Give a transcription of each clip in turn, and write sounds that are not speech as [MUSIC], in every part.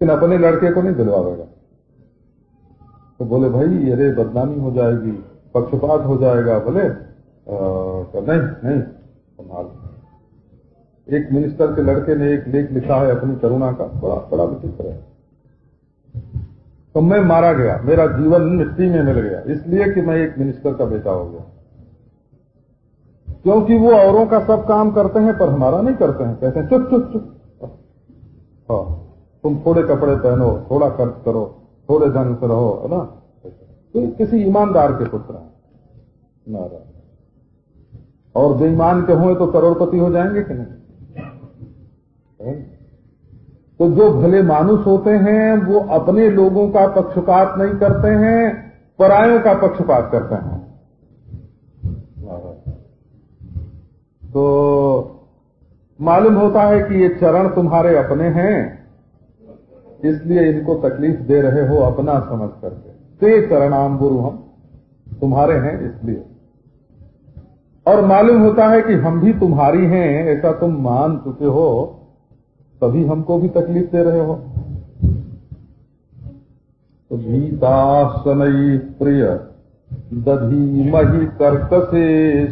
लेकिन अपने लड़के को नहीं दिलवाएगा तो बोले भाई अरे बदनामी हो जाएगी पक्षपात हो जाएगा बोले तो नहीं नहीं संभाल एक मिनिस्टर के लड़के ने एक लेख लिखा है अपनी करुणा का बड़ा बड़ा विचित्र है तो मैं मारा गया मेरा जीवन मिट्टी में मिल गया इसलिए कि मैं एक मिनिस्टर का बेटा हो गया क्योंकि वो औरों का सब काम करते हैं पर हमारा नहीं करते हैं कहते हैं चुप चुप चुप हाँ तुम थोड़े कपड़े पहनो, थोड़ा खर्च करो, थोड़े ढंग से रहो, है ना? तो किसी ईमानदार के पुत्र हैं। और बेईमान के हुए तो करोड़पति हो जाएँगे कि नहीं? तो जो भले मानुष होते हैं, वो अपने लोगों का पक्षपात नहीं करते हैं, परायों का पक्षपात करते हैं। तो मालूम होता है कि ये चरण तुम्हारे अपने हैं। इसलिए इनको तकलीफ़ दे रहे हो अपना समझ करके। ते चरणाम गुरु हम, तुम्हारे हैं इसलिए। और मालूम होता है कि हम भी तुम्हारी हैं, ऐसा तुम मान चुके हो, तभी हमको भी तकलीफ़ दे रहे हो। तो भीतासनई प्रिय, दधी मही कर्क से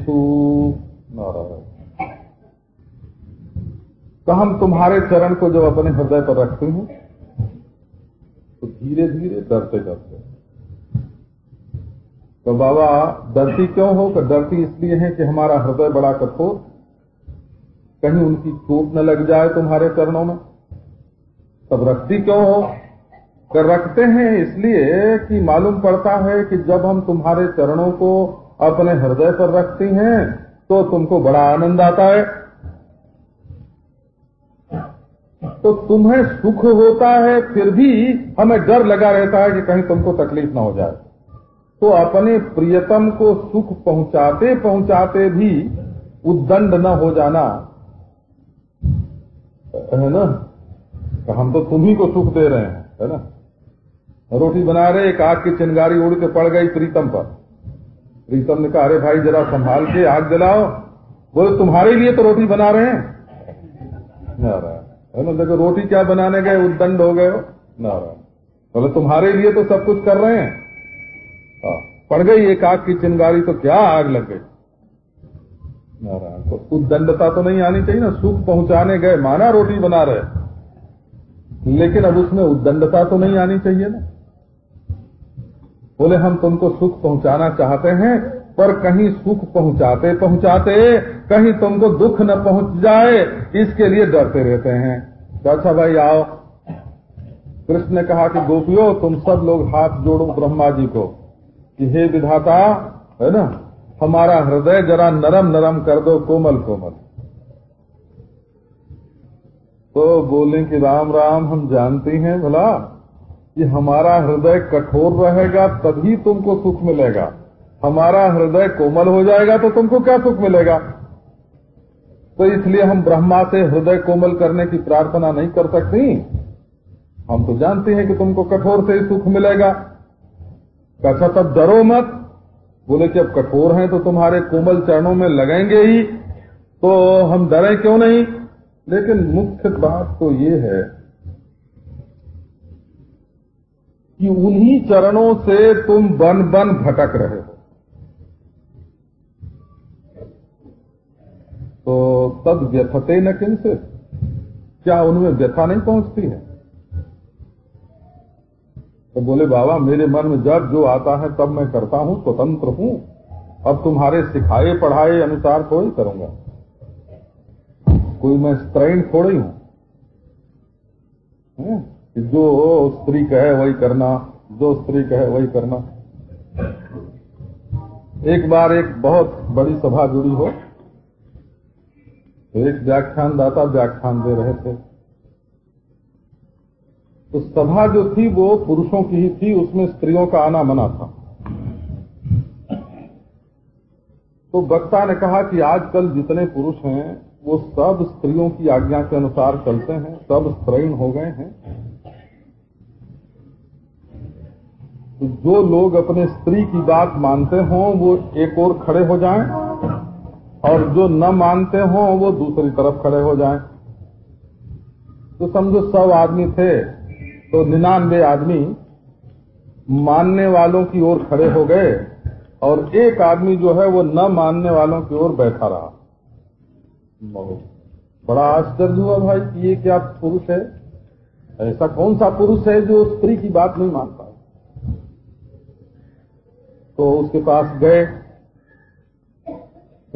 तो हम तुम्हारे चरण को जब अपने हृदय पर रखते हैं तो धीरे धीरे डरते डरते तो बाबा, डरती क्यों हो? कि डरती इसलिए है कि हमारा हृदय बड़ा कठोर। कहीं उनकी चोट न लग जाए तुम्हारे चरणों में। तब रखती क्यों हो? कर रखते हैं इसलिए कि मालूम पड़ता है कि जब हम तुम्हारे चरणों को अपने हृदय पर रखती हैं तो तुमको बड़ा आनंद आता है। तो तुम्हें सुख होता है, फिर भी हमें डर लगा रहता है कि कहीं तुमको तकलीफ़ ना हो जाए। तो अपने प्रियतम को सुख पहुंचाते पहुंचाते भी उद्दंड न हो जाना, है ना? हम तो तुम्ही को सुख दे रहे हैं, है ना? रोटी बना रहे, एक आग की चिंगारी उड़ के पड़ गई प्रीतम पर। प्रीतम ने कहा, अरे भाई, जरा संभाल के आग जलाओ। बोले, तुम्हारे लिए तो रोटी बना रहे हैं। है ना देखो रोटी क्या बनाने गए उद्दंड हो गए हो? नारायण। बोले तुम्हारे लिए तो सब कुछ कर रहे हैं। हाँ, पड़ गई एक आग की चिंगारी तो क्या आग लग गई? नारायण तो उद्दंडता तो नहीं आनी चाहिए ना सुख पहुँचाने गए माना रोटी बना रहे लेकिन अब उसमें उद्दंडता तो नहीं आनी चाहिए ना। बोले हम तुमको सुख पहुंचाना चाहते हैं पर कहीं सुख पहुंचाते पहुंचाते, कहीं तुमको दुख न पहुँच जाए, इसके लिए डरते रहते हैं। तो अच्छा भाई, आओ। कृष्ण ने कहा कि गोपियों, तुम सब लोग हाथ जोड़ो ब्रह्मा जी को कि हे विधाता, है ना? हमारा हृदय जरा नरम नरम कर दो, कोमल कोमल। तो बोले कि राम राम, हम जानते हैं भला कि हमारा हृदय कठोर रहेगा, तभी तुमको सुख मिलेगा। हमारा हृदय कोमल हो जाएगा तो तुमको क्या सुख मिलेगा? तो इसलिए हम ब्रह्मा से हृदय कोमल करने की प्रार्थना नहीं कर सकती। हम तो जानते हैं कि तुमको कठोर से ही सुख मिलेगा। कैसा तब डरो मत। बोले कि अब कठोर हैं तो तुम्हारे कोमल चरणों में लगेंगे ही। तो हम डरे क्यों नहीं? लेकिन मुख्य बात तो ये है कि उन्हीं चरणों से तुम बन बन भटक रहे हो। तो तब व्यथते न किनसे क्या उनमें व्यथा नहीं पहुँचती है? तो बोले, बाबा, मेरे मन में जब जो आता है, तब मैं करता हूँ, स्वतंत्र हूँ। अब तुम्हारे सिखाए, पढ़ाए अनुसार थोड़ी करूँगा। कोई मैं स्त्रैण थोड़ी हूँ जो स्त्री कहे, वही करना। जो स्त्री कहे, वही करना। एक बार एक बहुत बड़ी सभा जुड़ी हो। एक व्याख्यान दाता व्याख्यान दे रहे थे। तो सभा जो थी वो पुरुषों की ही थी, उसमें स्त्रियों का आना मना था। तो वक्ता ने कहा कि आजकल जितने पुरुष हैं, वो सब स्त्रियों की आज्ञा के अनुसार चलते हैं, सब स्त्रीण हो गए हैं। तो जो लोग अपने स्त्री की बात मानते हों, वो एक और खड़े हो जाएँ। और जो न मानते हों, वो दूसरी तरफ़ खड़े हो जाएँ। तो समझो, सब आदमी थे तो निन्यानवे आदमी मानने वालों की ओर खड़े हो गए, और एक आदमी जो है, वो न मानने वालों की ओर बैठा रहा। बड़ा आश्चर्य हुआ भाई, कि ये क्या पुरुष है? ऐसा कौन सा पुरुष है जो स्त्री की बात नहीं मानता तो उसके पास गए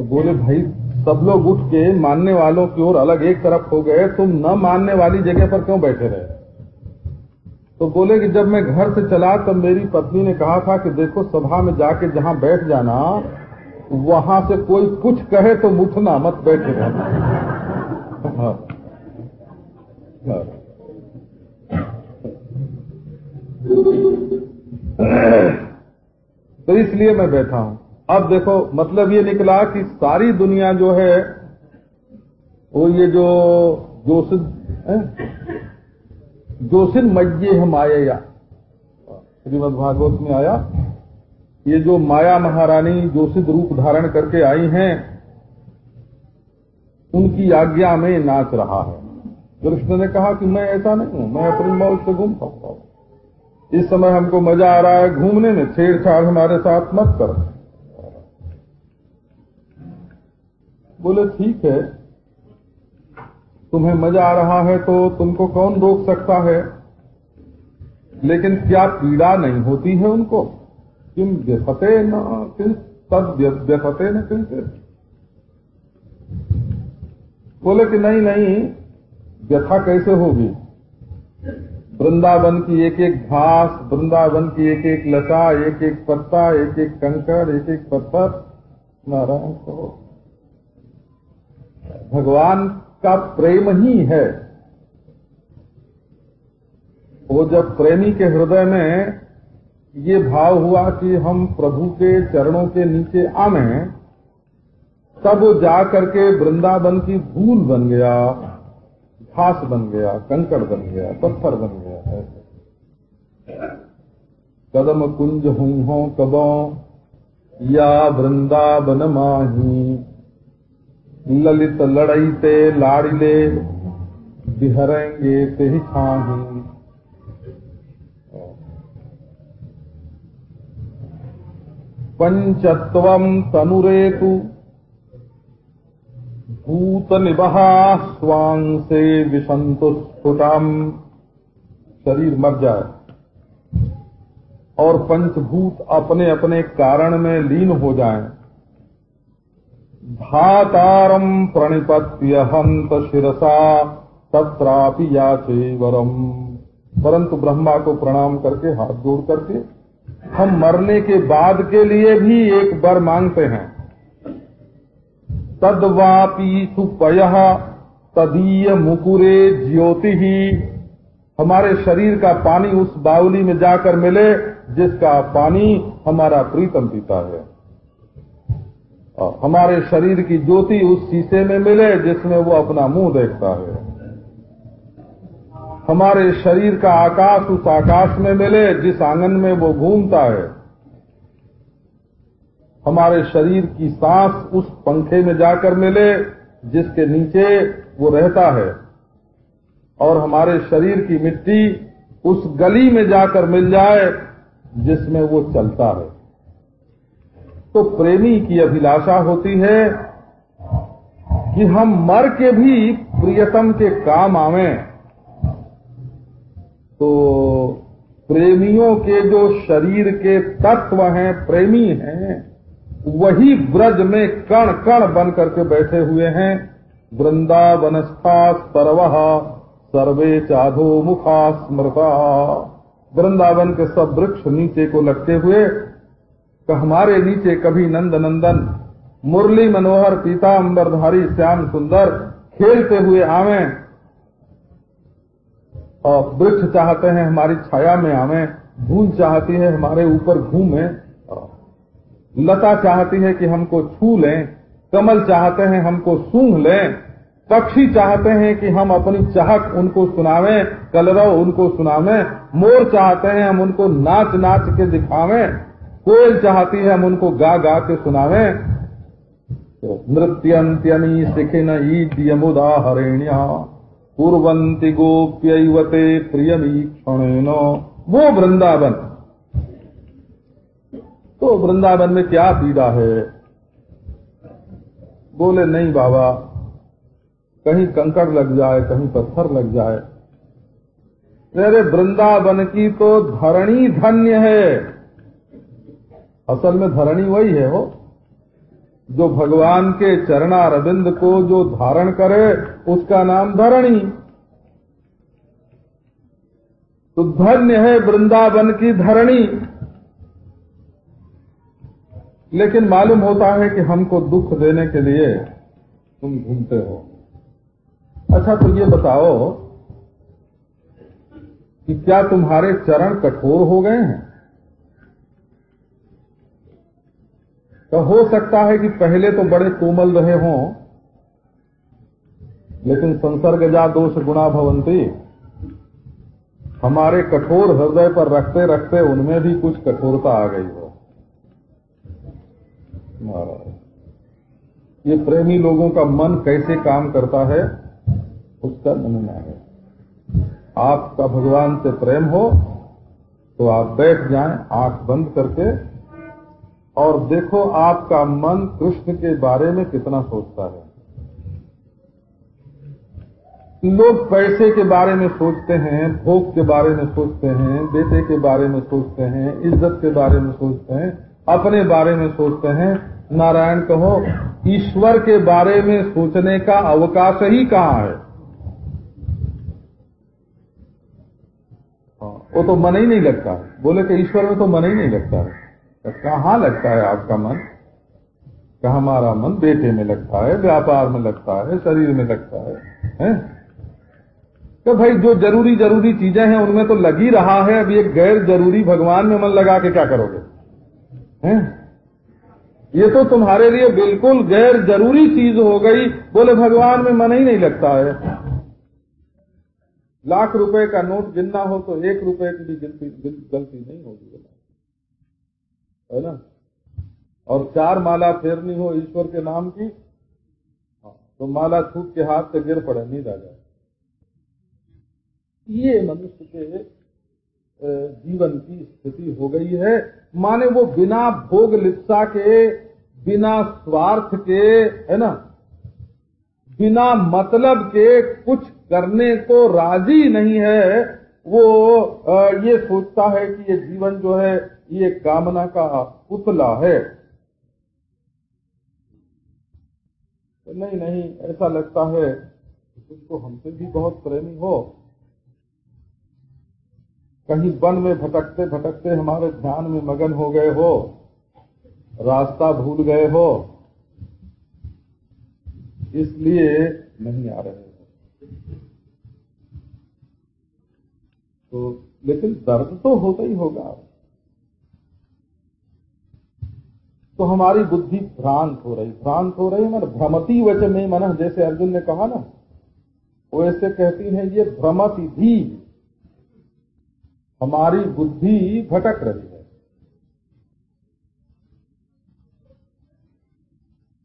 तो बोले, भाई, सब लोग उठ के मानने वालों की ओर अलग एक तरफ़ हो गए, तुम न मानने वाली जगह पर क्यों बैठे रहे तो बोले कि, जब मैं घर से चला, तब मेरी पत्नी ने कहा था कि देखो, सभा में जाके जहाँ बैठ जाना, वहाँ से कोई कुछ कहे तो उठना मत बैठे रहना हाँ। हाँ। तो इसलिए मैं बैठा हूँ अब देखो मतलब ये निकला कि सारी दुनिया जो है, वो ये जो जोशिद जोशिन मज्जे हम आए या। श्रीमद भागवत में आया, ये जो माया महारानी जोशिद रूप धारण करके आई हैं, उनकी आज्ञा में नाच रहा है। कृष्ण ने कहा कि मैं ऐसा नहीं हूँ, मैं अपनी मौज से घूम सकता हूँ। इस समय हमको मज़ा आ रहा है घूमने में, छेड़छाड़ हमारे साथ मत कर। बोले, ठीक है। तुम्हें मज़ा आ रहा है तो तुमको कौन रोक सकता है? लेकिन क्या पीड़ा नहीं होती है उनको? किम व्यथते न किन तद व्यथते न किन बोले कि नहीं नहीं, व्यथा कैसे होगी? वृंदावन की एक एक घास, वृंदावन की एक एक लता एक एक पत्ता एक एक कंकर एक एक पत्थर, नारायण कहो। भगवान का प्रेम ही है। वो जब प्रेमी के हृदय में ये भाव हुआ कि हम प्रभु के चरणों के नीचे आवे तब जा करके वृंदावन की धूल बन गया, घास बन गया, कंकड़ बन गया, पत्थर बन गया है। कदम कुंज हुई हो कबो, या वृंदावन माही ललित लड़ई ते लाड़िले बिहरेंगे ते ही छाही पंचत्वम तनुरेतु, भूत निबहा स्वांग से विसंतु स्फुटम शरीर मर जाए। और पंचभूत अपने अपने कारण में लीन हो जाएँ। धातारम प्रणिपत्य हंत शिरसा तत्रापि याचे वरम परंतु ब्रह्मा को प्रणाम करके, हाथ जोड़ करके, हम मरने के बाद के लिए भी एक वर मांगते हैं। तदवापी सुपय, तदीय मुकुरे ज्योति। ही हमारे शरीर का पानी उस बावली में जाकर मिले, जिसका पानी हमारा प्रीतम पीता है। और हमारे शरीर की ज्योति उस शीशे में मिले जिसमें वो अपना मुँह देखता है। हमारे शरीर का आकाश उस आकाश में मिले जिस आँगन में वो घूमता है। हमारे शरीर की सांस उस पंखे में जाकर मिले जिसके नीचे वो रहता है। और हमारे शरीर की मिट्टी उस गली में जाकर मिल जाए जिसमें वो चलता है। तो प्रेमी की अभिलाषा होती है कि हम मर के भी प्रियतम के काम आवे। तो प्रेमियों के जो शरीर के तत्व हैं, प्रेमी हैं, वही ब्रज में कण कण बन करके बैठे हुए हैं। वृंदावनस्था सर्व, सर्वे चाधो मुखा स्मृता। वृंदावन के सब वृक्ष नीचे को लगते हुए हमारे नीचे कभी नंद नंदन मुरली मनोहर पीता पीताम्बरधारी श्याम सुंदर खेलते हुए आवे। और वृक्ष चाहते हैं हमारी छाया में आवे धूल चाहती है हमारे ऊपर घूमे। लता चाहती है कि हमको छू लें, कमल चाहते हैं हमको सूंघ लें, पक्षी चाहते हैं कि हम अपनी चाहक उनको सुनावे, कलरव उनको सुनावे, मोर चाहते हैं हम उनको नाच नाच के दिखावें। कोयल चाहती है, हम उनको गा गा के सुनावें। तो नृत्यंत्यमी सिखिन ईद यमुदा हरेण्या कुरंती गोप्यवते प्रियमीक्षण वो वृंदावन। तो वृंदावन में क्या पीड़ा है? बोले, नहीं बाबा, कहीं कंकड़ लग जाए, कहीं पत्थर लग जाए। तेरे वृंदावन की तो धरणी धन्य है। असल में धरणी वही है हो जो भगवान के चरणारविंद को जो धारण करे, उसका नाम धरणी। तो धन्य है वृंदावन की धरणी। लेकिन मालूम होता है कि हमको दुख देने के लिए तुम घूमते हो। अच्छा तो ये बताओ कि क्या तुम्हारे चरण कठोर हो गए हैं? तो हो सकता है कि पहले तो बड़े कोमल रहे हों, लेकिन संसर्ग जा दोष गुणा भवंती। हमारे कठोर हृदय पर रखते रखते उनमें भी कुछ कठोरता आ गई हो। ये प्रेमी लोगों का मन कैसे काम करता है, उसका नमूना है। आपका भगवान से प्रेम हो तो आप बैठ जाएँ, आँख बंद करके और देखो आपका मन कृष्ण के बारे में कितना सोचता है। लोग पैसे के बारे में सोचते हैं भोग के बारे में सोचते हैं बेटे के बारे में सोचते हैं इज़्ज़त के बारे में सोचते हैं अपने बारे में सोचते हैं। नारायण कहो ईश्वर के बारे में सोचने का अवकाश ही कहाँ है? हाँ, वो तो मन ही नहीं लगता। बोले कि ईश्वर में तो मन ही नहीं लगता। है कहाँ लगता है आपका मन कहा हमारा मन बेटे में लगता है व्यापार में लगता है शरीर में लगता है, है? तो भाई जो ज़रूरी ज़रूरी चीज़ें हैं उनमें तो लग ही रहा है अब ये गैर ज़रूरी भगवान में मन लगा के क्या करोगे हैं? ये तो तुम्हारे लिए बिल्कुल गैर ज़रूरी चीज़ हो गई बोले भगवान में मन ही नहीं लगता है लाख रुपए का नोट गिनना हो तो एक रुपए की भी गलती नहीं होगी है ना? और चार माला फेरनी हो ईश्वर के नाम की हाँ, तो माला छूट के हाथ से गिर पड़े नींद आ जाए। ये मनुष्य के जीवन की स्थिति हो गई है। माने वो बिना भोग लिप्सा के बिना स्वार्थ के है ना? बिना मतलब के कुछ करने को राज़ी नहीं है। वो ये सोचता है कि ये जीवन जो है, ये कामना का पुतला है। तो नहीं नहीं, ऐसा लगता है तुम तो हमसे भी बहुत प्रेमी हो। कहीं वन में भटकते भटकते हमारे ध्यान में मगन हो गए हो, रास्ता भूल गए हो, इसलिए नहीं आ रहे हो। तो लेकिन दर्द तो होता ही होगा। तो हमारी बुद्धि भ्रांत हो रही, भ्रांत हो रही मतलब भ्रमती वच में मन, जैसे अर्जुन ने कहा ना, वो ऐसे कहती है, ये भ्रमति भी हमारी बुद्धि भटक रही है।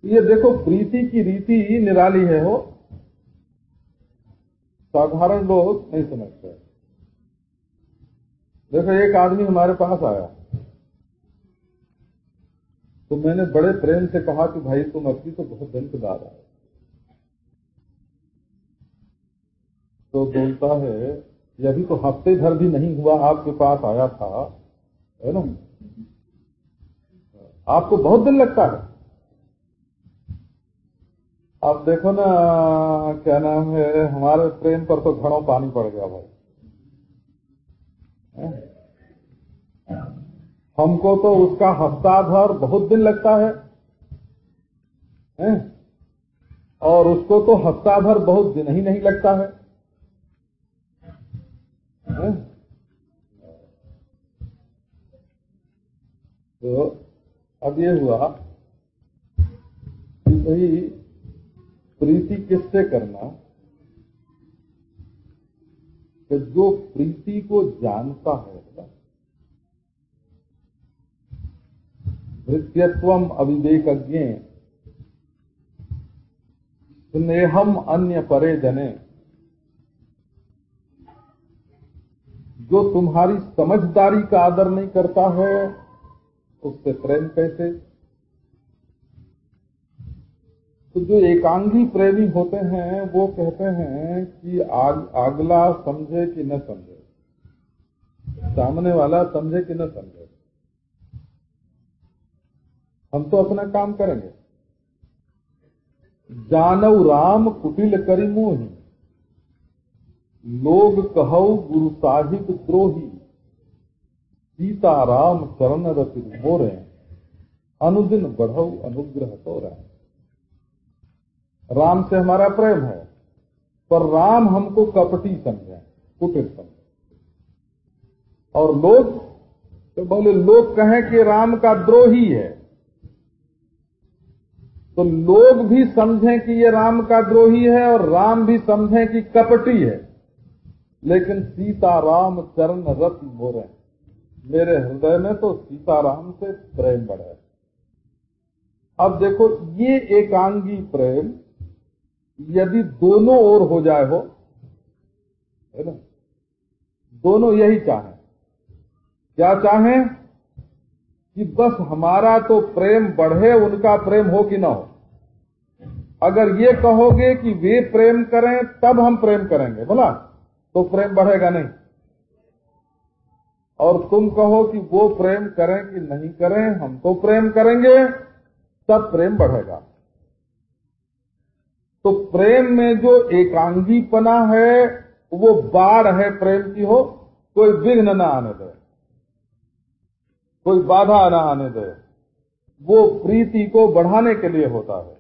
ये देखो, प्रीति की रीति निराली है हो साधारण लोग नहीं समझते। देखो, एक आदमी हमारे पास आया। तो मैंने बड़े प्रेम से कहा कि भाई, तुम अभी तो बहुत बाद आए। तो बोलता है, ये अभी तो हफ़्ते भर भी नहीं हुआ, आपके पास आया था। है ना? आपको बहुत दिन लगता है। आप देखो ना, क्या नाम है, हमारे प्रेम पर तो घड़ों पानी पड़ गया भाई। हमको तो उसका हफ़्ता भर बहुत दिन लगता है? और उसको तो हफ़्ता भर बहुत दिन ही नहीं लगता है, है? तो अब ये हुआ कि भाई प्रीति किससे करना कि जो प्रीति को जानता है नृत्यत्व अविवेक स्नेहम अन्य परे जने। जो तुम्हारी समझदारी का आदर नहीं करता है, उससे प्रेम कैसे? तो जो एकांगी प्रेमी होते हैं वो कहते हैं कि आग, अगला समझे कि न समझे। सामने वाला समझे कि न समझे। हम तो अपना काम करेंगे। जानव राम कुटिल करी मोही। लोग कहो गुरु साहिब द्रोही। सीता राम चरण रति मोरे। अनुदिन बढ़ो अनुग्रह तो रहे राम से हमारा प्रेम है, पर राम हमको कपटी समझे, कुटिल समझे। और लोग तो बोले, लोग कहें कि राम का द्रोही है। तो लोग भी समझें कि ये राम का द्रोही है और राम भी समझें कि कपटी है। लेकिन सीता राम चरण रथ मोरे। मेरे हृदय में तो सीता राम से प्रेम बढ़े। अब देखो, ये एकांगी प्रेम यदि दोनों ओर हो जाए हो, है ना? दोनों यही चाहे। क्या चाहे कि बस हमारा तो प्रेम बढ़े, उनका प्रेम हो कि ना हो? अगर ये कहोगे कि वे प्रेम करें, तब हम प्रेम करेंगे, बोला? तो प्रेम बढ़ेगा नहीं। और तुम कहो कि वो प्रेम करें कि नहीं करें, हम तो प्रेम करेंगे, तब प्रेम बढ़ेगा। तो प्रेम में जो एकांगीपना है, वो बाढ़ है प्रेम की हो, कोई विघ्न न आने दे। कोई बाधा न आने दे। वो प्रीति को बढ़ाने के लिए होता है।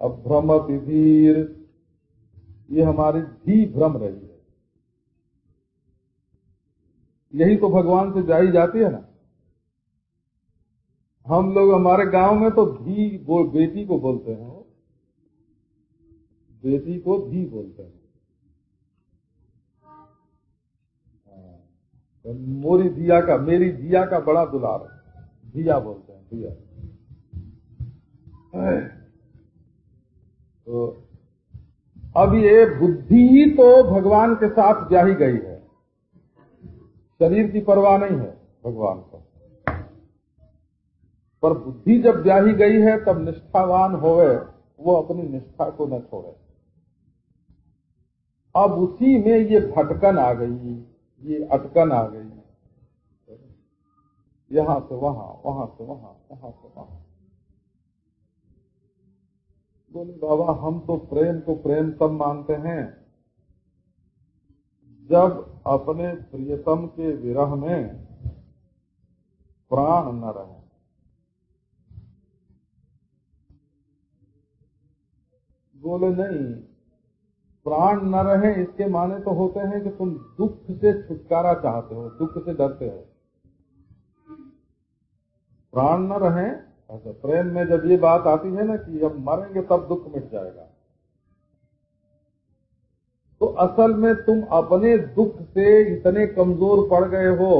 अब भ्रम धीर ये हमारी धी भ्रम रही है। यही तो भगवान से जाई जाती है ना। हम लोग हमारे गाँव में तो धी बेटी को बोलते हैं बेटी को धी बोलते हैं। हाँ, तो मोरी दिया का मेरी दिया का बड़ा दुलार है। दिया बोलते हैं दिया। तो अब ये बुद्धि तो भगवान के साथ ब्याही गई है। शरीर की परवाह नहीं है भगवान को पर बुद्धि जब ब्याही गई है तब निष्ठावान होवे वो अपनी निष्ठा को न छोड़े। अब उसी में ये भटकन आ गई, ये अटकन आ गई। यहाँ से वहाँ वहाँ से वहाँ वहाँ से वहाँ। बोले, बाबा, हम तो प्रेम को प्रेम तब मानते हैं। जब अपने प्रियतम के विरह में प्राण न रहे। बोले, नहीं प्राण न रहे इसके माने तो होते हैं कि तुम दुख से छुटकारा चाहते हो, दुख से डरते हो। प्राण न रहे अच्छा प्रेम में जब ये बात आती है ना कि जब मरेंगे तब दुख मिट जाएगा। तो असल में तुम अपने दुख से इतने कमज़ोर पड़ गए हो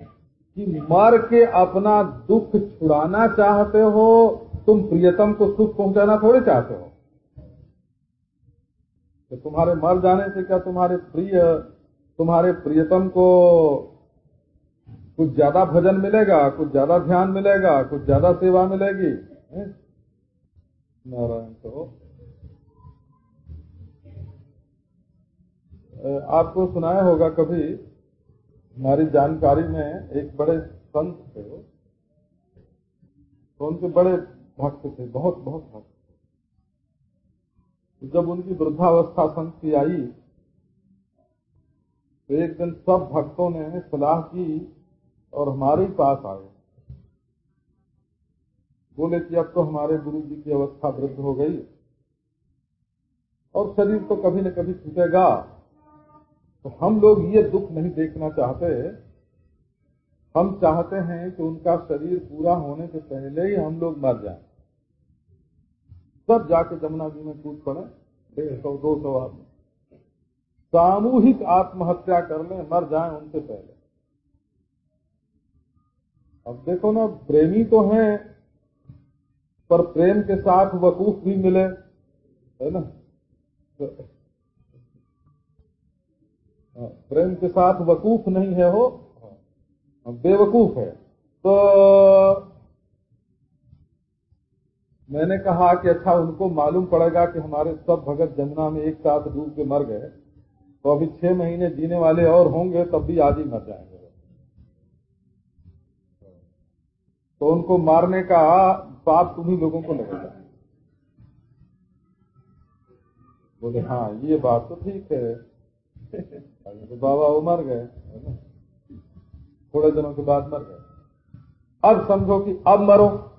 कि मर के अपना दुख छुड़ाना चाहते हो, तुम प्रियतम को सुख पहुंचाना थोड़े चाहते हो। तो तुम्हारे मर जाने से क्या तुम्हारे प्रिय, तुम्हारे प्रियतम को कुछ ज़्यादा भजन मिलेगा, कुछ ज़्यादा ध्यान मिलेगा, कुछ ज़्यादा सेवा मिलेगी? नारायण तो। आपको सुनाया होगा कभी, हमारी जानकारी में एक बड़े संत थे तो उनके बड़े भक्त थे, बहुत बहुत भक्त। जब उनकी वृद्धावस्था संत की आई तो एक दिन सब भक्तों ने सलाह की और हमारे पास आए। बोले कि अब तो हमारे गुरु जी की अवस्था वृद्ध हो गई और शरीर तो कभी न कभी छूटेगा। तो हम लोग ये दुख नहीं देखना चाहते। हम चाहते हैं कि उनका शरीर पूरा होने से पहले ही हम लोग मर जाएँ। सब जाके जमुना जी में कूद पड़े डेढ़ सौ दो सौ आदमी। सामूहिक आत्महत्या कर ले मर जाए उनसे पहले। अब देखो ना प्रेमी तो हैं पर प्रेम के साथ वकूफ भी मिले है ना? हाँ, प्रेम के साथ वकूफ नहीं है हो हाँ, बेवकूफ़ है। तो मैंने कहा कि अच्छा उनको मालूम पड़ेगा कि हमारे सब भगत जमुना में एक साथ डूब के मर गए। तो अभी छह महीने जीने वाले और होंगे, तब भी आज ही मर जाएँगे। तो उनको मारने का पाप तुम्ही लोगों को लगेगा। बोले हाँ ये बात तो ठीक है। [LAUGHS] तो बाबा वो मर गए थोड़े दिनों के बाद मर गए। अब समझो कि अब मरो।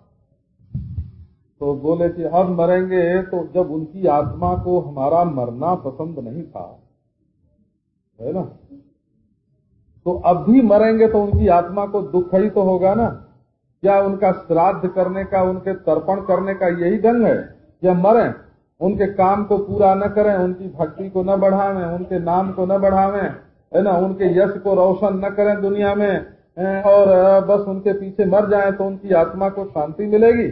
तो बोले कि अब मरेंगे तो जब उनकी आत्मा को हमारा मरना पसंद नहीं था। है ना? तो अब भी मरेंगे तो उनकी आत्मा को दुख ही तो होगा ना? क्या उनका श्राद्ध करने का, उनके तर्पण करने का यही ढंग है? क्या मरें, उनके काम को पूरा न करें, उनकी भक्ति को न बढ़ावें, उनके नाम को न बढ़ावें, है ना? उनके यश को रोशन न करें दुनिया में और बस उनके पीछे मर जाएँ तो उनकी आत्मा को शांति मिलेगी?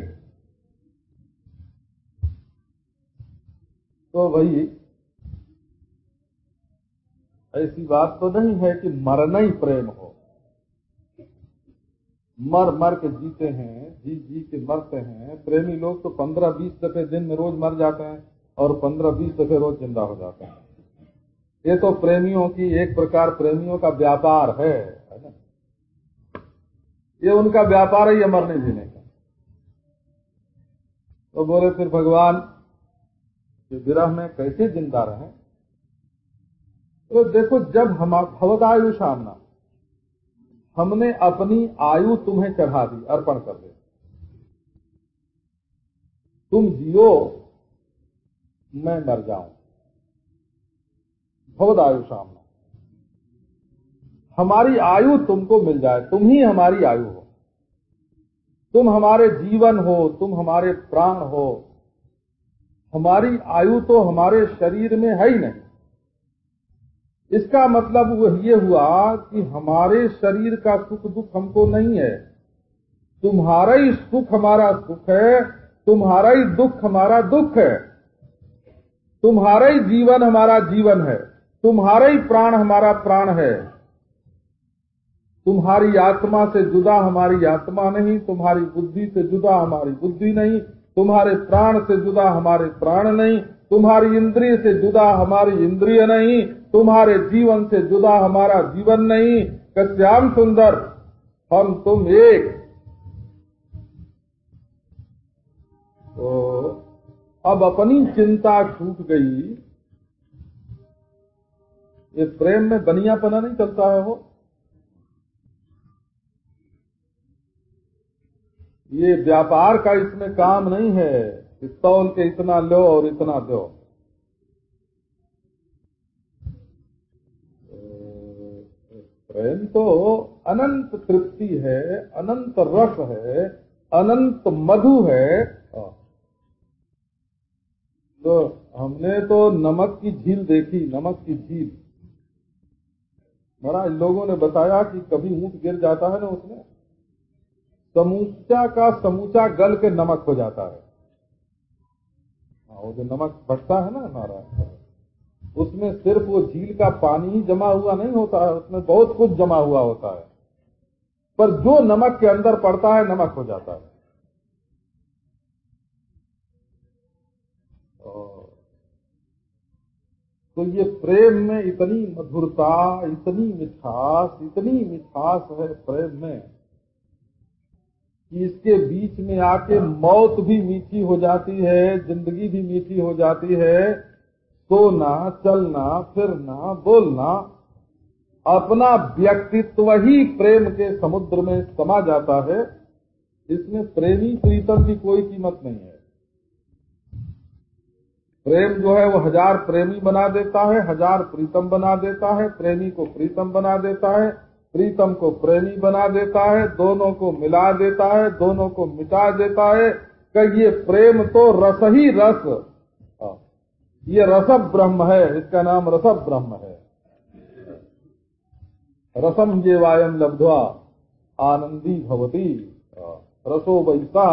तो भाई, ऐसी बात तो नहीं है कि मरना ही प्रेम हो। मर मर के जीते हैं, जी जी के मरते हैं। प्रेमी लोग तो पंद्रह, बीस दफे दिन में रोज मर जाते हैं और पंद्रह, बीस दफे रोज ज़िंदा हो जाते हैं। ये तो प्रेमियों की एक प्रकार प्रेमियों का व्यापार है ये उनका व्यापार है, ये मरने जीने का। तो बोले, फिर भगवान कि विरह में कैसे ज़िंदा रहे। तो देखो, जब हम भवदायु सामना हमने अपनी आयु तुम्हें चढ़ा दी, अर्पण कर दे। तुम जियो, मैं मर जाऊँ। भवदायु सामना हमारी आयु तुमको मिल जाए, तुम ही हमारी आयु हो। तुम हमारे जीवन हो, तुम हमारे प्राण हो हमारी आयु तो हमारे शरीर में है ही नहीं। इसका मतलब वह ये हुआ कि हमारे शरीर का सुख दुख हमको नहीं है। तुम्हारा ही सुख हमारा सुख है, तुम्हारा ही दुख हमारा दुख है। तुम्हारा ही जीवन हमारा जीवन है, तुम्हारा ही प्राण हमारा प्राण है। तुम्हारी आत्मा से जुदा हमारी आत्मा नहीं, तुम्हारी बुद्धि से जुदा हमारी बुद्धि नहीं तुम्हारे प्राण से जुदा हमारे प्राण नहीं, तुम्हारी इंद्रिय से जुदा हमारी इंद्रिय नहीं, तुम्हारे जीवन से जुदा हमारा जीवन नहीं। कश्याम सुंदर, हम तुम एक। तो अब अपनी चिंता छूट गई। ये प्रेम में बनियापना नहीं चलता है वो। ये व्यापार का इसमें काम नहीं है कि तौल के इतना लो और इतना दो। प्रेम तो अनंत तृप्ति है, अनंत रस है, अनंत मधु है। तो हमने तो नमक की झील देखी, नमक की झील। महाराज लोगों ने बताया कि कभी ऊँट गिर जाता है ना उसमें। समूचा का समूचा गल के नमक हो जाता है। हाँ, वो जो नमक बचता है ना हमारा उसमें सिर्फ़ वो झील का पानी ही जमा हुआ नहीं होता है उसमें बहुत कुछ जमा हुआ होता है। पर जो नमक के अंदर पड़ता है नमक हो जाता है। तो ये प्रेम में इतनी मधुरता इतनी मिठास इतनी मिठास है प्रेम में। कि इसके बीच में आके मौत भी मीठी हो जाती है, ज़िंदगी भी मीठी हो जाती है। सोना, चलना, फिरना, बोलना, अपना व्यक्तित्व ही प्रेम के समुद्र में समा जाता है। इसमें प्रेमी प्रीतम की कोई कीमत नहीं है। प्रेम जो है वो हज़ार प्रेमी बना देता है, हज़ार प्रीतम बना देता है, प्रेमी को प्रीतम बना देता है। प्रीतम को प्रेमी बना देता है दोनों को मिला देता है दोनों को मिटा देता है। कि ये प्रेम तो रस ही रस। हाँ, ये रसब ब्रह्म है इसका नाम रसब ब्रह्म है। रसम ये वायम लब्धवा आनंदी भवती। हाँ, रसो वैसा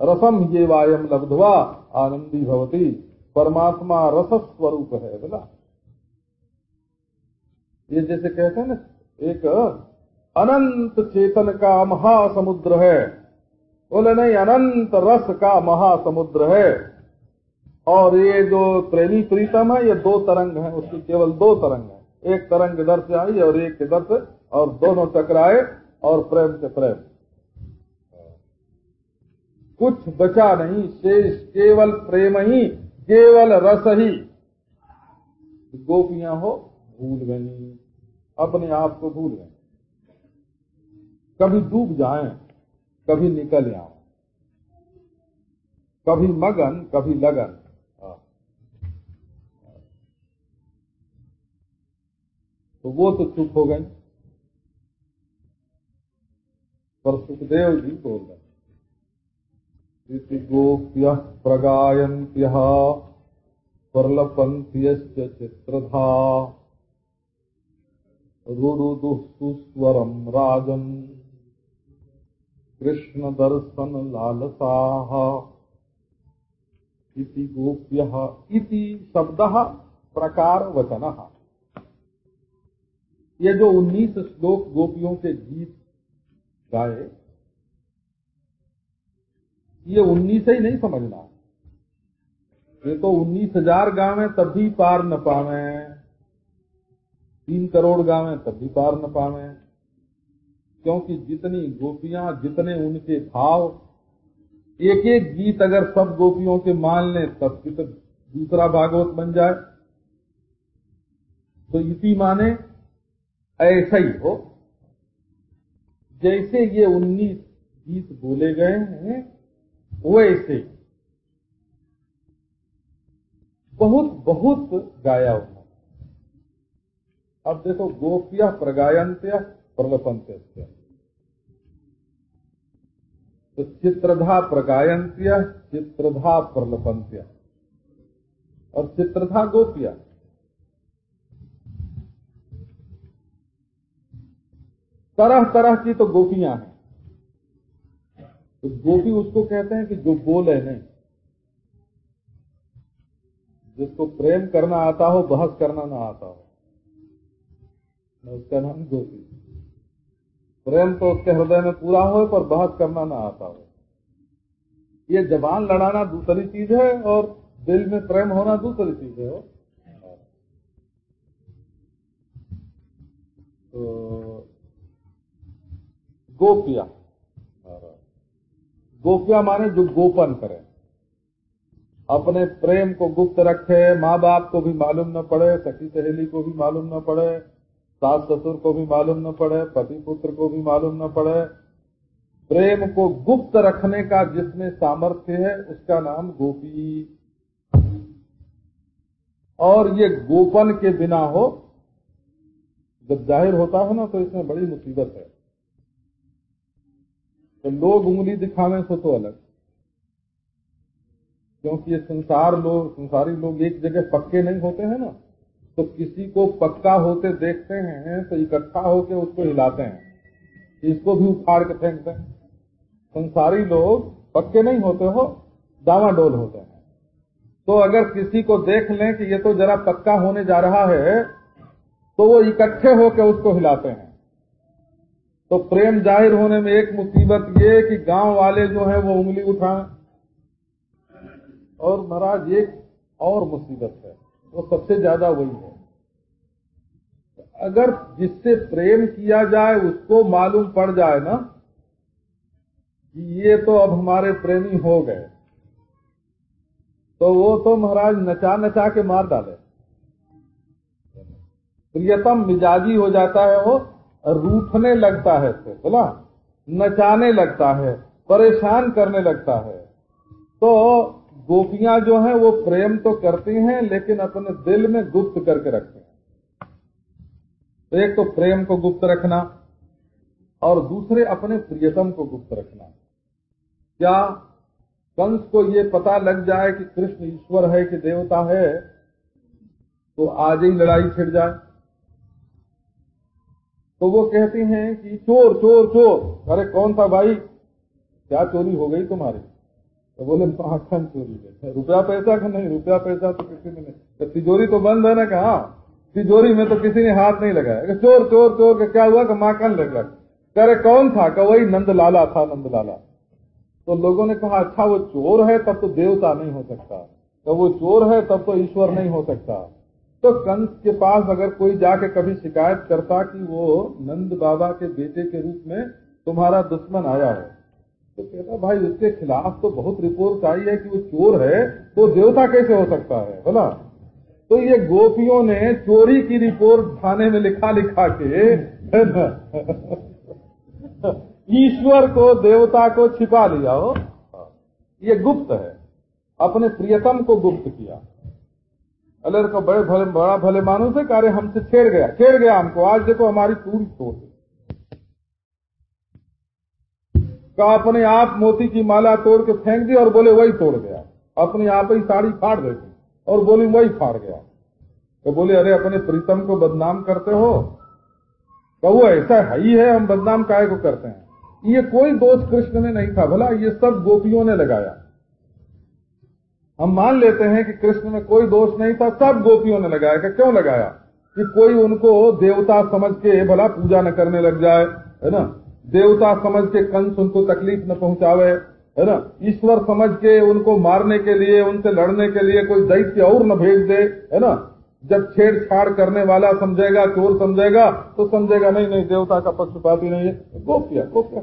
रसम ये वायम लब्धवा आनंदी भवती। परमात्मा रस स्वरूप है बोला ये जैसे कहते हैं ना एक अनंत चेतन का महासमुद्र है। बोले, नहीं, अनंत रस का महासमुद्र है। और ये जो प्रेमी प्रीतम है, ये दो तरंग है, उसकी केवल दो तरंग है। एक तरंग इधर से आई और एक इधर से, और दोनों टकराए और प्रेम से प्रेम। कुछ बचा नहीं, शेष केवल प्रेम ही, केवल रस ही। गोपियाँ हो, भूल गई। अपने आप को भूल गई कभी डूब जाएँ, कभी निकल आए कभी मगन कभी लगन। तो वो तो चुप हो गए। पर सुखदेव जी बोल रहे गोप्य प्रगायंत्य परलपंत्य चित्रधा। रुरुदुः राजन। कृष्ण दर्शन लालसा इति गोप्य, इति शब्द प्रकार वचन ये जो 19 श्लोक गोपियों के गीत गाए, ये उन्नीस ही नहीं समझना। ये तो उन्नीस हज़ार गावे तब भी पार न पावे। तीन करोड़ गावे तब भी पार न पावे क्योंकि जितनी गोपियाँ, जितने उनके भाव एक एक गीत अगर सब गोपियों के मान लें, तब भी तो दूसरा भागवत बन जाए। तो इसी माने ऐसा ही हो। जैसे ये उन्नीस गीत बोले गए हैं, वैसे बहुत बहुत गाया उन्होंने अब देखो गोपिया प्रगायंत्य प्रलपंत्य तो चित्रधा प्रगायंत्य चित्रधा प्रलपंत्य और चित्रधा गोपिया। तरह तरह की तो गोपियाँ हैं। तो गोपी उसको कहते हैं कि जो बोले नहीं जिसको प्रेम करना आता हो, बहस करना ना आता हो। उसका नाम गोपी प्रेम तो उसके हृदय में पूरा हो पर बहस करना ना आता हो। ये जबान लड़ाना दूसरी चीज़ है और दिल में प्रेम होना दूसरी चीज़ है। तो गोपिया गोपिया माने जो गोपन करे। अपने प्रेम को गुप्त रखे, माँ बाप को भी मालूम न पड़े, सखी सहेली को भी मालूम न पड़े सास ससुर को भी मालूम न पड़े, पति पुत्र को भी मालूम न पड़े। प्रेम को गुप्त रखने का जिसमें सामर्थ्य है, उसका नाम गोपी। और ये गोपन के बिना हो, जब ज़ाहिर होता है ना तो इसमें बड़ी मुसीबत है। तो लोग उंगली दिखावे सो तो अलग। क्योंकि ये संसार लोग, संसारी लोग एक जगह पक्के नहीं होते हैं ना। तो किसी को पक्का होते देखते हैं तो इकट्ठा होकर उसको हिलाते हैं। इसको भी उखाड़ के फेंकते हैं। संसारी लोग पक्के नहीं होते हो डावाडोल होते हैं। तो अगर किसी को देख लें कि ये तो जरा पक्का होने जा रहा है तो वो इकट्ठे होकर उसको हिलाते हैं। तो प्रेम ज़ाहिर होने में एक मुसीबत ये कि गाँव वाले जो है वो उंगली उठाएँ। और महाराज, एक और मुसीबत है। वो सबसे ज़्यादा वही है। अगर जिससे प्रेम किया जाए, उसको मालूम पड़ जाए ना, कि ये तो अब हमारे प्रेमी हो गए तो वो तो महाराज नचा नचा के मार डाले। प्रियतम मिजाजी हो जाता है वो, रूठने लगता है फिर बोला, नचाने लगता है, परेशान करने लगता है। तो गोपियाँ जो हैं, वो प्रेम तो करती हैं, लेकिन अपने दिल में गुप्त करके रखते हैं। तो एक तो प्रेम को गुप्त रखना और दूसरे अपने प्रियतम को गुप्त रखना। क्या कंस को ये पता लग जाए कि कृष्ण ईश्वर है कि देवता है तो आज ही लड़ाई छिड़ जाए। तो वो कहते हैं कि चोर चोर चोर, अरे कौन था भाई? क्या चोरी हो गई तुम्हारी? तो बोले माखन चोरी है। रुपया पैसा का नहीं, रुपया पैसा तो किसी ने नहीं। तो तिजोरी तो बंद है ना? कहा? तिजोरी में तो किसी ने हाथ नहीं लगाया। चोर चोर चोर के क्या हुआ? कि माखन लग करे कौन था? कि वही नंद लाला था नंद लाला तो लोगों ने कहा अच्छा वो चोर है, तब तो देवता नहीं हो सकता। तो वो चोर है, तब तो ईश्वर नहीं हो सकता। तो कंस के पास अगर कोई जाके कभी शिकायत करता कि वो नंद बाबा के बेटे के रूप में तुम्हारा दुश्मन आया है तो कहता भाई उसके खिलाफ तो बहुत रिपोर्ट आई है कि वो चोर है तो देवता कैसे हो सकता है? बोला। तो ये गोपियों ने चोरी की रिपोर्ट थाने में लिखा लिखा के, [LAUGHS] ईश्वर को, देवता को छिपा लिया, हो। ये गुप्त है। अपने प्रियतम को गुप्त किया। अलर को बड़े भले, बड़ा भले मानुस से कार्य हमसे छेड़ गया। छेड़ गया हमको। आज देखो, हमारी पूरी सोच। का अपने आप मोती की माला तोड़ के फेंक दी, और बोले, वही तोड़ गया। अपने आप ही साड़ी फाड़ देती और बोली, वही फाड़ गया। तो बोले, अरे, अपने प्रीतम को बदनाम करते हो? तो वो ऐसा है ही है, हम बदनाम काय को करते हैं? ये कोई दोष कृष्ण में नहीं था भला, ये सब गोपियों ने लगाया। हम मान लेते हैं कि कृष्ण में कोई दोष नहीं था, सब गोपियों ने लगाया। कि क्यों लगाया? कि कोई उनको देवता समझ के भला पूजा न करने लग जाए, है ना? देवता समझ के कंस उनको तकलीफ़ न पहुंचावे, है ना? ईश्वर समझ के उनको मारने के लिए, उनसे लड़ने के लिए कोई दैत्य और न भेज दे, है ना? जब छेड़छाड़ करने वाला समझेगा, चोर समझेगा तो समझेगा, नहीं नहीं, देवता का पक्षपाती नहीं है। गोप्य गोप्य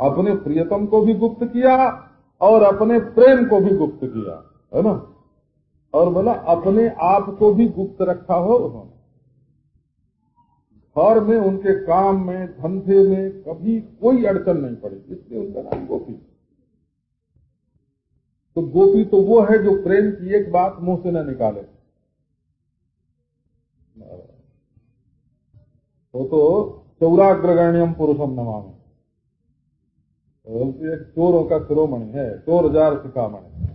अपने प्रियतम को भी गुप्त किया और अपने प्रेम को भी गुप्त किया, है ना? और बोला, अपने आप को भी गुप्त रखा हो उन्होंने। घर में उनके काम में, धंधे में कभी कोई अड़चन नहीं पड़ी इसलिए उनका नाम गोपी। तो गोपी तो वो है जो प्रेम की एक बात मुँह से न निकाले। वो तो चौराग्रगण्यम पुरुषम नमाम। एक चोरों का शिरोमणि है, चोर जार शिखामणि।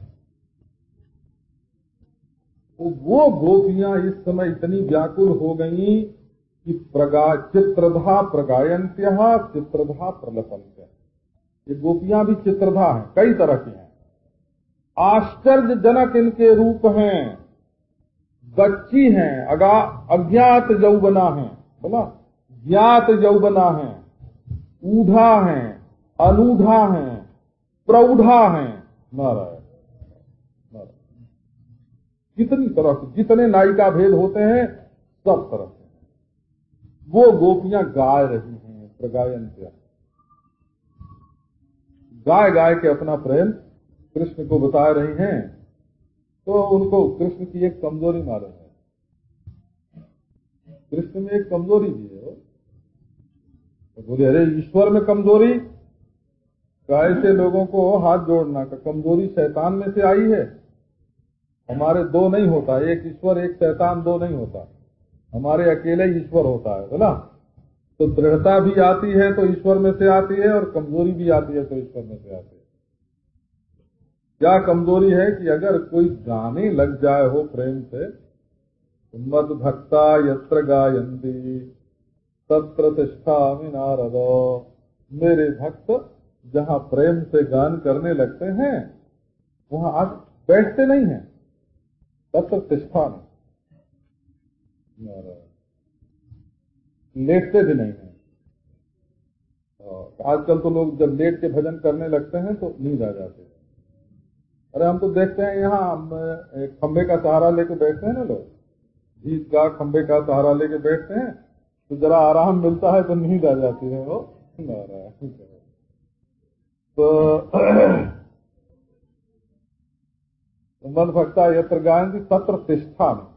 तो वो गोपियाँ इस समय इतनी व्याकुल हो गई प्रगा, चित्रधा प्रगायंत्य चित्रधा प्रलपंत्य ये गोपियाँ भी चित्रधा हैं, कई तरह की हैं। आश्चर्यजनक इनके रूप हैं। बच्ची हैं, अगा, अज्ञात यौबना हैं। बोला, ज्ञात यौबना हैं। ऊढ़ा हैं, अनूढ़ा हैं, प्रौढ़ा हैं। नारायण कितनी तरह से जितने नायिका भेद होते हैं, सब तरह से वो गोपियाँ गाय रही हैं, प्रगायन क्या गाय गाय के अपना प्रेम कृष्ण को बता रही हैं तो उनको कृष्ण की एक कमज़ोरी मालूम है। कृष्ण में एक कमज़ोरी भी है तो बोले, अरे, ईश्वर में कमज़ोरी? कैसे लोगों को हाथ जोड़ना का कमज़ोरी शैतान में से आई है। हमारे दो नहीं होता, एक ईश्वर, एक शैतान दो नहीं होता। हमारे अकेले ईश्वर होता है बोला तो दृढ़ता भी आती है तो ईश्वर में से आती है और कमज़ोरी भी आती है तो ईश्वर में से आती है। क्या कमज़ोरी है कि अगर कोई गाने लग जाए हो प्रेम से मद भक्ता यत्र गायंती तत्र तिष्ठा नारद, मेरे भक्त जहाँ प्रेम से गान करने लगते हैं, वहाँ आज बैठते नहीं हैं, तत्र लेटते भी नहीं है। आजकल तो लोग जब लेट के भजन करने लगते हैं तो नींद आ जाते हैं। अरे हम तो देखते हैं यहाँ खंबे का सहारा लेके बैठते हैं ना लोग। जीत का खंबे का सहारा लेके बैठते हैं तो जरा आराम मिलता है तो नींद आ जाती है। वो तो [CLEARS THROAT] मन भक्ता यत्र गायंती तत्र तिष्ठा में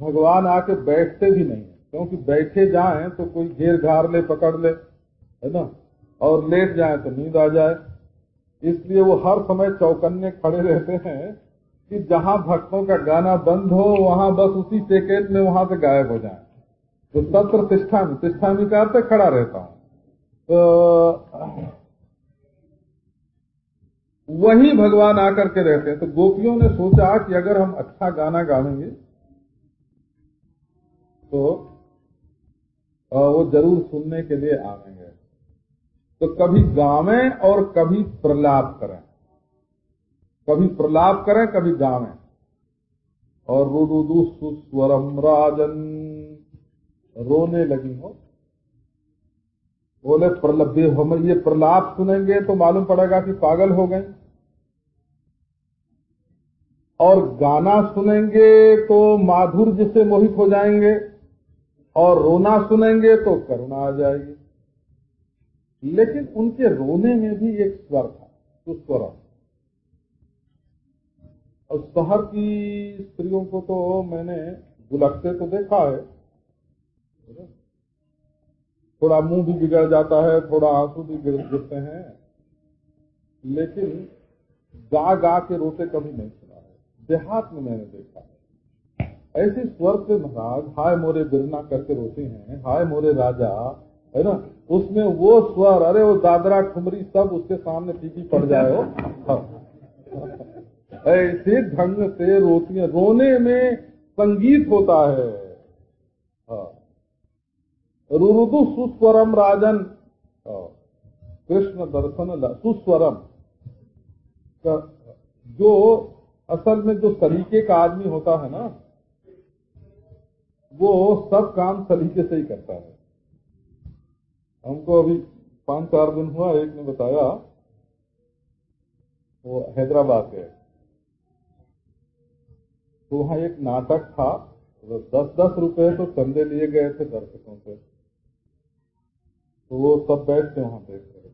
भगवान आके बैठते भी नहीं है। क्योंकि बैठे जाएँ तो कोई घेर घार ले, पकड़ ले, है ना? और लेट जाए तो नींद आ जाए। इसलिए वो हर समय चौकन्ने खड़े रहते हैं कि जहाँ भक्तों का गाना बंद हो, वहाँ बस उसी सेकेंड में वहाँ से गायब हो जाए। तो तत्र तिष्ठा में तिष्ठा में का खड़ा रहता हूँ। तो वही भगवान आकर के रहते हैं। तो गोपियों ने सोचा कि अगर हम अच्छा गाना गावेंगे तो वो ज़रूर सुनने के लिए आवेंगे। तो कभी गावें और कभी प्रलाप करें। कभी प्रलाप करें, कभी गावें। और रुदुदु सुस्वरम राजन। रोने लगी हो। बोले प्रलभ्य हम ये प्रलाप सुनेंगे तो मालूम पड़ेगा कि पागल हो गए। और गाना सुनेंगे तो माधुर्य से मोहित हो जाएँगे। और रोना सुनेंगे तो करुणा आ जाएगी। लेकिन उनके रोने में भी एक स्वर था सुस्वर और शहर की स्त्रियों को तो मैंने बुलकते तो देखा है। थोड़ा मुँह भी बिगड़ जाता है, थोड़ा आँसू भी गिरते हैं। लेकिन गा गा के रोते कभी नहीं सुना है। देहात में मैंने देखा ऐसे स्वर से महाराज, हाय मोरे बिरना करके रोते हैं, हाय मोरे राजा, है ना? उसमें वो स्वर, अरे वो दादरा ठुमरी सब उसके सामने फीकी पड़ जाए हो। ऐसे ढंग से रोती है। रोने में संगीत होता है। हाँ। रुरुदु सुस्वरम राजन। कृष्ण दर्शन सुस्वरम। जो असल में जो सलीके का आदमी होता है ना वो सब काम सलीके से ही करता है। हमको अभी पाँच चार दिन हुआ, एक ने बताया, वो हैदराबाद के तो वहाँ एक नाटक था तो दस दस रुपए तो चंदे लिए गए थे दर्शकों से। तो वो सब बैठ के वहाँ देख रहे थे।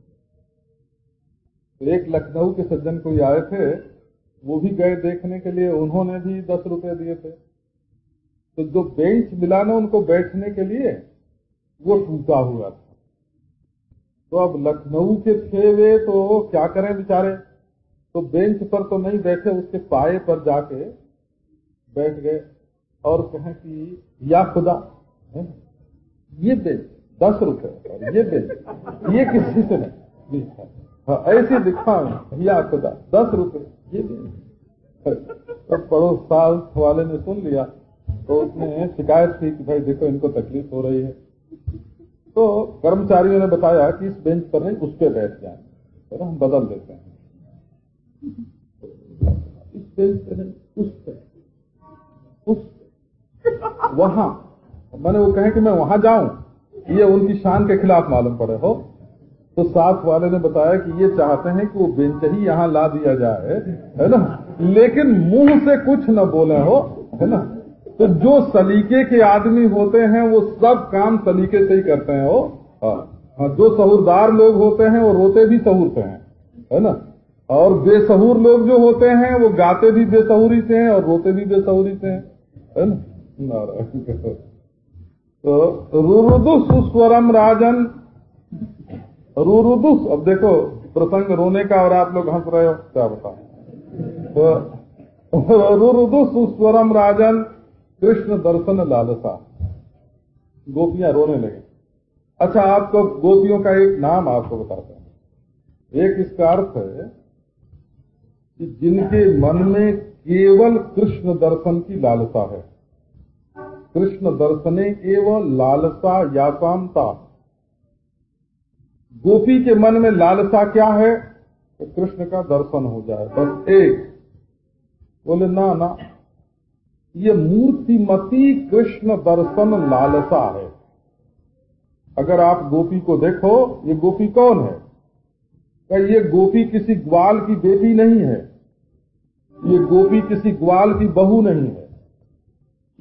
तो एक लखनऊ के सज्जन कोई आए थे, वो भी गए देखने के लिए, उन्होंने भी दस रुपए दिए थे। तो जो बेंच मिला ना उनको बैठने के लिए वो टूटा हुआ था। तो अब लखनऊ के थे वे तो क्या करें बेचारे? तो बेंच पर तो नहीं बैठे उसके पाए पर जाके बैठ गए और कहें कि या खुदा ये बेंच दस रुपए ये बेंच ये किसी से नहीं हाँ, ऐसे दिखा भैया खुदा दस रुपए ये बिल तो पड़ोस साल वाले ने सुन लिया तो उसने शिकायत की कि भाई देखो, इनको तकलीफ़ हो रही है। तो कर्मचारियों ने बताया कि इस बेंच पर नहीं, उस पर बैठ जाए। तो हम बदल देते हैं। इस बेंच पर उस उस वहाँ। मैंने वो कहे कि मैं वहाँ जाऊँ, ये उनकी शान के खिलाफ मालूम पड़े, हो। तो साथ वाले ने बताया कि ये चाहते हैं कि वो बेंच ही यहाँ ला दिया जाए, है ना? लेकिन मुँह से कुछ न बोले, हो, है ना? तो जो सलीके के आदमी होते हैं वो सब काम सलीके से ही करते हैं वो हाँ, हाँ जो सहूरदार लोग होते हैं वो रोते भी सहूर से हैं है ना? और बेसहूर लोग जो होते हैं वो गाते भी बेसहूरी से हैं और रोते भी बेसहूरी से हैं है ना? तो रुरुदुस सुस्वरम राजन। रुरुदुस अब देखो प्रसंग रोने का और आप लोग हंस रहे हो क्या बता तो [LAUGHS] रुरुदुस सुस्वरम राजन। कृष्ण दर्शन लालसा। गोपियाँ रोने लगे। अच्छा आपको गोपियों का एक नाम आपको बताते हैं। एक इसका अर्थ है कि जिनके मन में केवल कृष्ण दर्शन की लालसा है। कृष्ण दर्शने एवं लालसा यासामता गोपी के मन में लालसा क्या है? तो कृष्ण का दर्शन हो जाए। बस एक। बोले, ना ना ये मूर्तिमती कृष्ण दर्शन लालसा है। अगर आप गोपी को देखो, ये गोपी कौन है? क्या ये गोपी किसी ग्वाल की बेटी नहीं है? ये गोपी किसी ग्वाल की बहू नहीं है?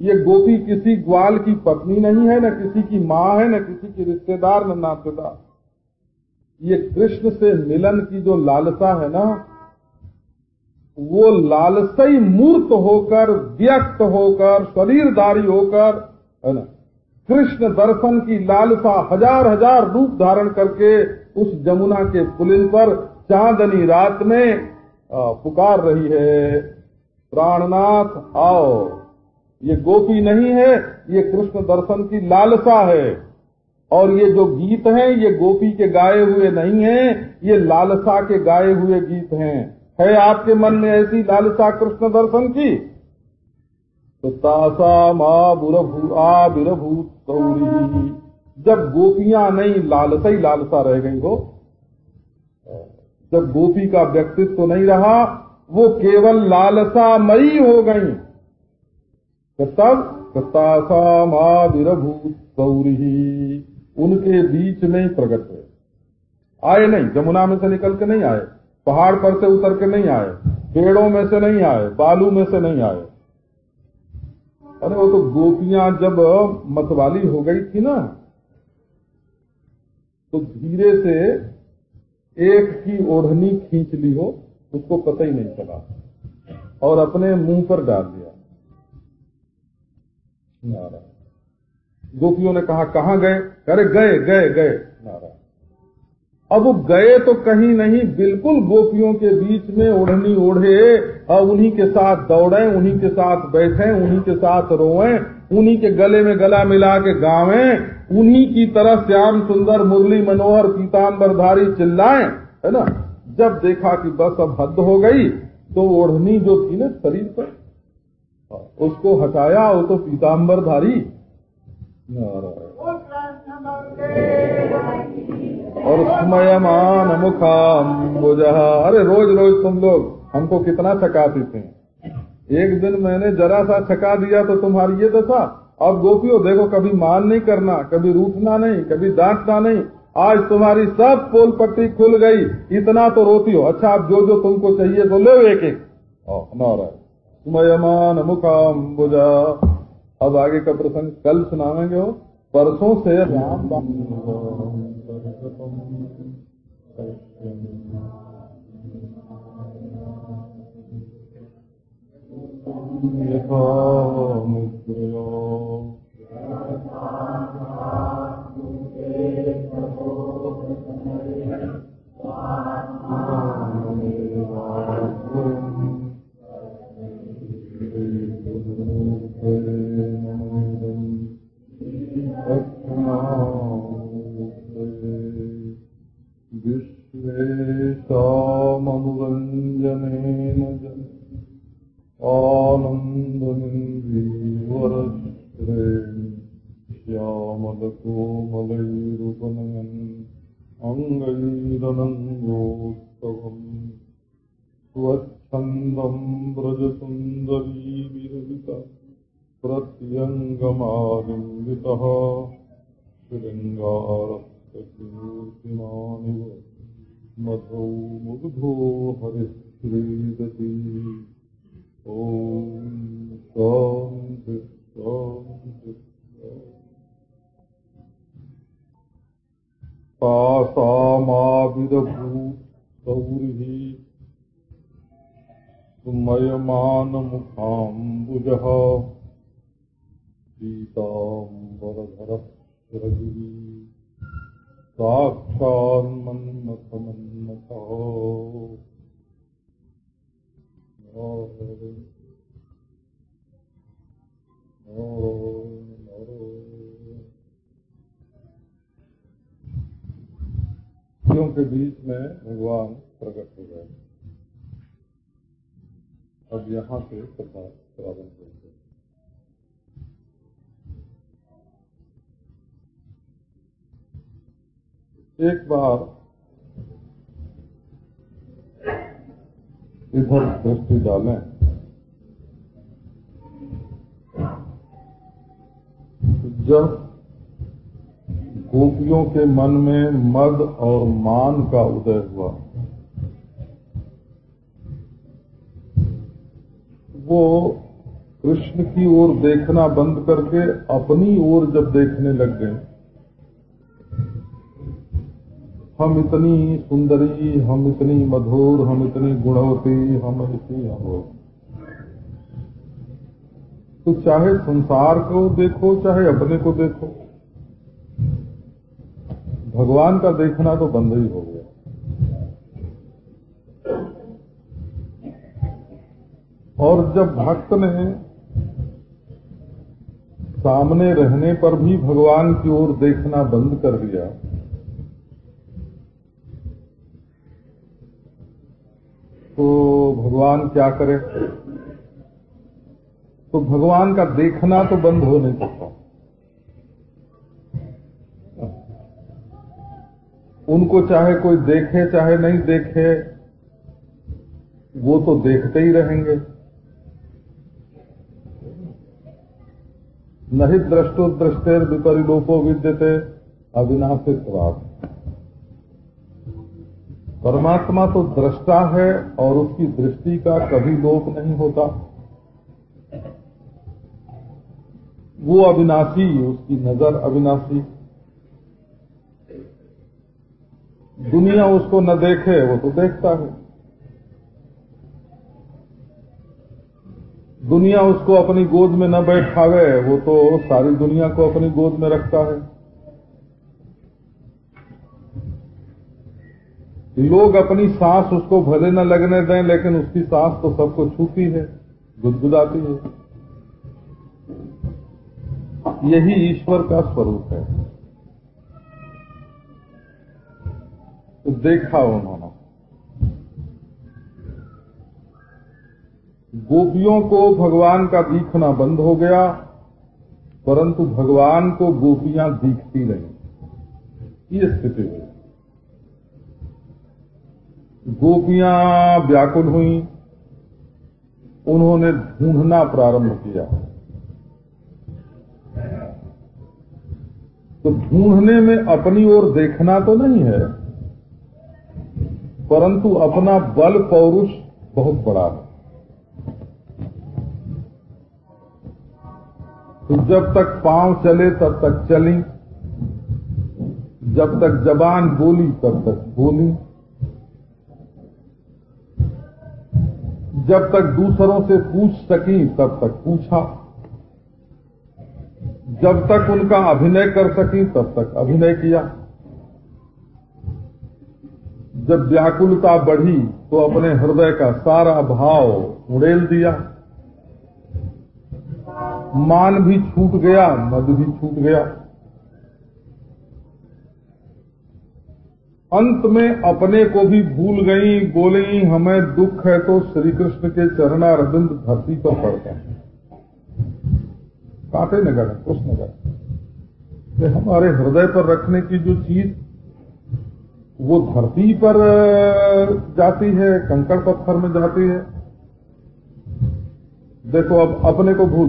ये गोपी किसी ग्वाल की पत्नी नहीं है, न किसी की माँ है, न किसी की रिश्तेदार, न नातेदार। ये कृष्ण से मिलन की जो लालसा है ना वो लालसई मूर्त होकर, व्यक्त होकर शरीरदारी होकर, है ना, कृष्ण दर्शन की लालसा हज़ार हज़ार रूप धारण करके उस जमुना के पुलिन पर चांदनी रात में पुकार रही है। प्राणनाथ, आओ। ये गोपी नहीं है, ये कृष्ण दर्शन की लालसा है। और ये जो गीत हैं, ये गोपी के गाए हुए नहीं हैं, ये लालसा के गाए हुए गीत हैं। है आपके मन में ऐसी लालसा कृष्ण दर्शन की? तो तासा माबुरभूत सौरी जब गोपियाँ नहीं, लालसा ही लालसा रह गई हो। जब गोपी का व्यक्तित्व नहीं रहा, वो केवल लालसा मई हो गई। तब कतासामाविरभूत गौरी उनके बीच में प्रकट हुए आए नहीं, जमुना में से निकल के नहीं आए। पहाड़ पर से उतर के नहीं आए, पेड़ों में से नहीं आए, बालू में से नहीं आए। अरे वो तो गोपियाँ जब मतवाली हो गई थी ना तो धीरे से एक की ओढ़नी खींच ली हो, उसको पता ही नहीं चला और अपने मुँह पर डाल दिया। गोपियों ने कहा, कहाँ गए? अरे गए गए गए। अब वो गए तो कहीं नहीं, बिल्कुल गोपियों के बीच में ओढ़नी ओढ़े और उन्हीं के साथ दौड़े, उन्हीं के साथ बैठे, उन्हीं के साथ रोए, उन्हीं के गले में गला मिला के गावे, उन्हीं की तरह श्याम सुंदर, मुरली मनोहर पीताम्बरधारी चिल्लाए, है ना? जब देखा कि बस अब हद हो गई तो ओढ़नी जो थी ना शरीर पर, उसको हटाया, वो तो पीताम्बरधारी और स्मयमान मुखाम्बुज अरे, रोज रोज तुम लोग हमको कितना थकाती थे। एक दिन मैंने जरा सा थका दिया तो तुम्हारी ये दशा। अब गोपियों, देखो, कभी मान नहीं करना, कभी रूठना नहीं, कभी डांटना नहीं। आज तुम्हारी सब पोल पट्टी खुल गई। इतना तो रोती हो। अच्छा आप जो जो तुमको चाहिए तो ले एक एक नारायण स्मयमान मुखाम्बुजा अब आगे का प्रसंग कल सुनावेंगे हो परसों से साक्षान्मन्मथमन्मथः। के बीच में भगवान प्रकट हो गए। अब यहाँ से कथा प्रारंभ होते एक बार इधर दृष्टि डालें। जब गोपियों के मन में मद और मान का उदय हुआ, वो कृष्ण की ओर देखना बंद करके अपनी ओर जब देखने लग गए हम इतनी सुंदरी, हम इतनी मधुर, हम इतनी गुणवती, हम इतनी हम तो चाहे संसार को देखो, चाहे अपने को देखो, भगवान का देखना तो बंद ही हो गया। और जब भक्त ने सामने रहने पर भी भगवान की ओर देखना बंद कर दिया तो भगवान क्या करे? तो भगवान का देखना तो बंद हो नहीं सकता। उनको चाहे कोई देखे, चाहे नहीं देखे, वो तो देखते ही रहेंगे। नहीं द्रष्टो दृष्टेर विपरिलोपो विद्यते अविनाशित्वाद परमात्मा तो दृष्टा है और उसकी दृष्टि का कभी लोप नहीं होता। वो अविनाशी, उसकी नज़र अविनाशी। दुनिया उसको न देखे, वो तो देखता है। दुनिया उसको अपनी गोद में न बैठावे, वो तो सारी दुनिया को अपनी गोद में रखता है। लोग अपनी सांस उसको भले न लगने दें, लेकिन उसकी सांस तो सबको छूती है, गुदगुदाती है। यही ईश्वर का स्वरूप है। तो देखा उन्होंने। गोपियों को भगवान का दिखना बंद हो गया, परंतु भगवान को गोपियाँ दिखती रही। ये स्थिति हुई। गोपियाँ व्याकुल हुई। उन्होंने ढूंढना प्रारंभ किया। तो ढूँढने में अपनी ओर देखना तो नहीं है, परंतु अपना बल पौरुष बहुत बड़ा है। तो जब तक पाँव चले, तब तक चली। जब तक जबान बोली, तब तक बोली। जब तक दूसरों से पूछ सकी, तब तक पूछा। जब तक उनका अभिनय कर सकी, तब तक अभिनय किया। जब व्याकुलता बढ़ी तो अपने हृदय का सारा भाव उड़ेल दिया। मान भी छूट गया, मद भी छूट गया। अंत में अपने को भी भूल गई, बोली, हमें दुख है तो श्री कृष्ण के चरणारविंद धरती पर पड़ते हैं। काटे न गए कुछ न गए हमारे हृदय पर रखने की जो चीज़, वो धरती पर जाती है, कंकड़ पत्थर में जाती है। देखो, अब अपने को भूल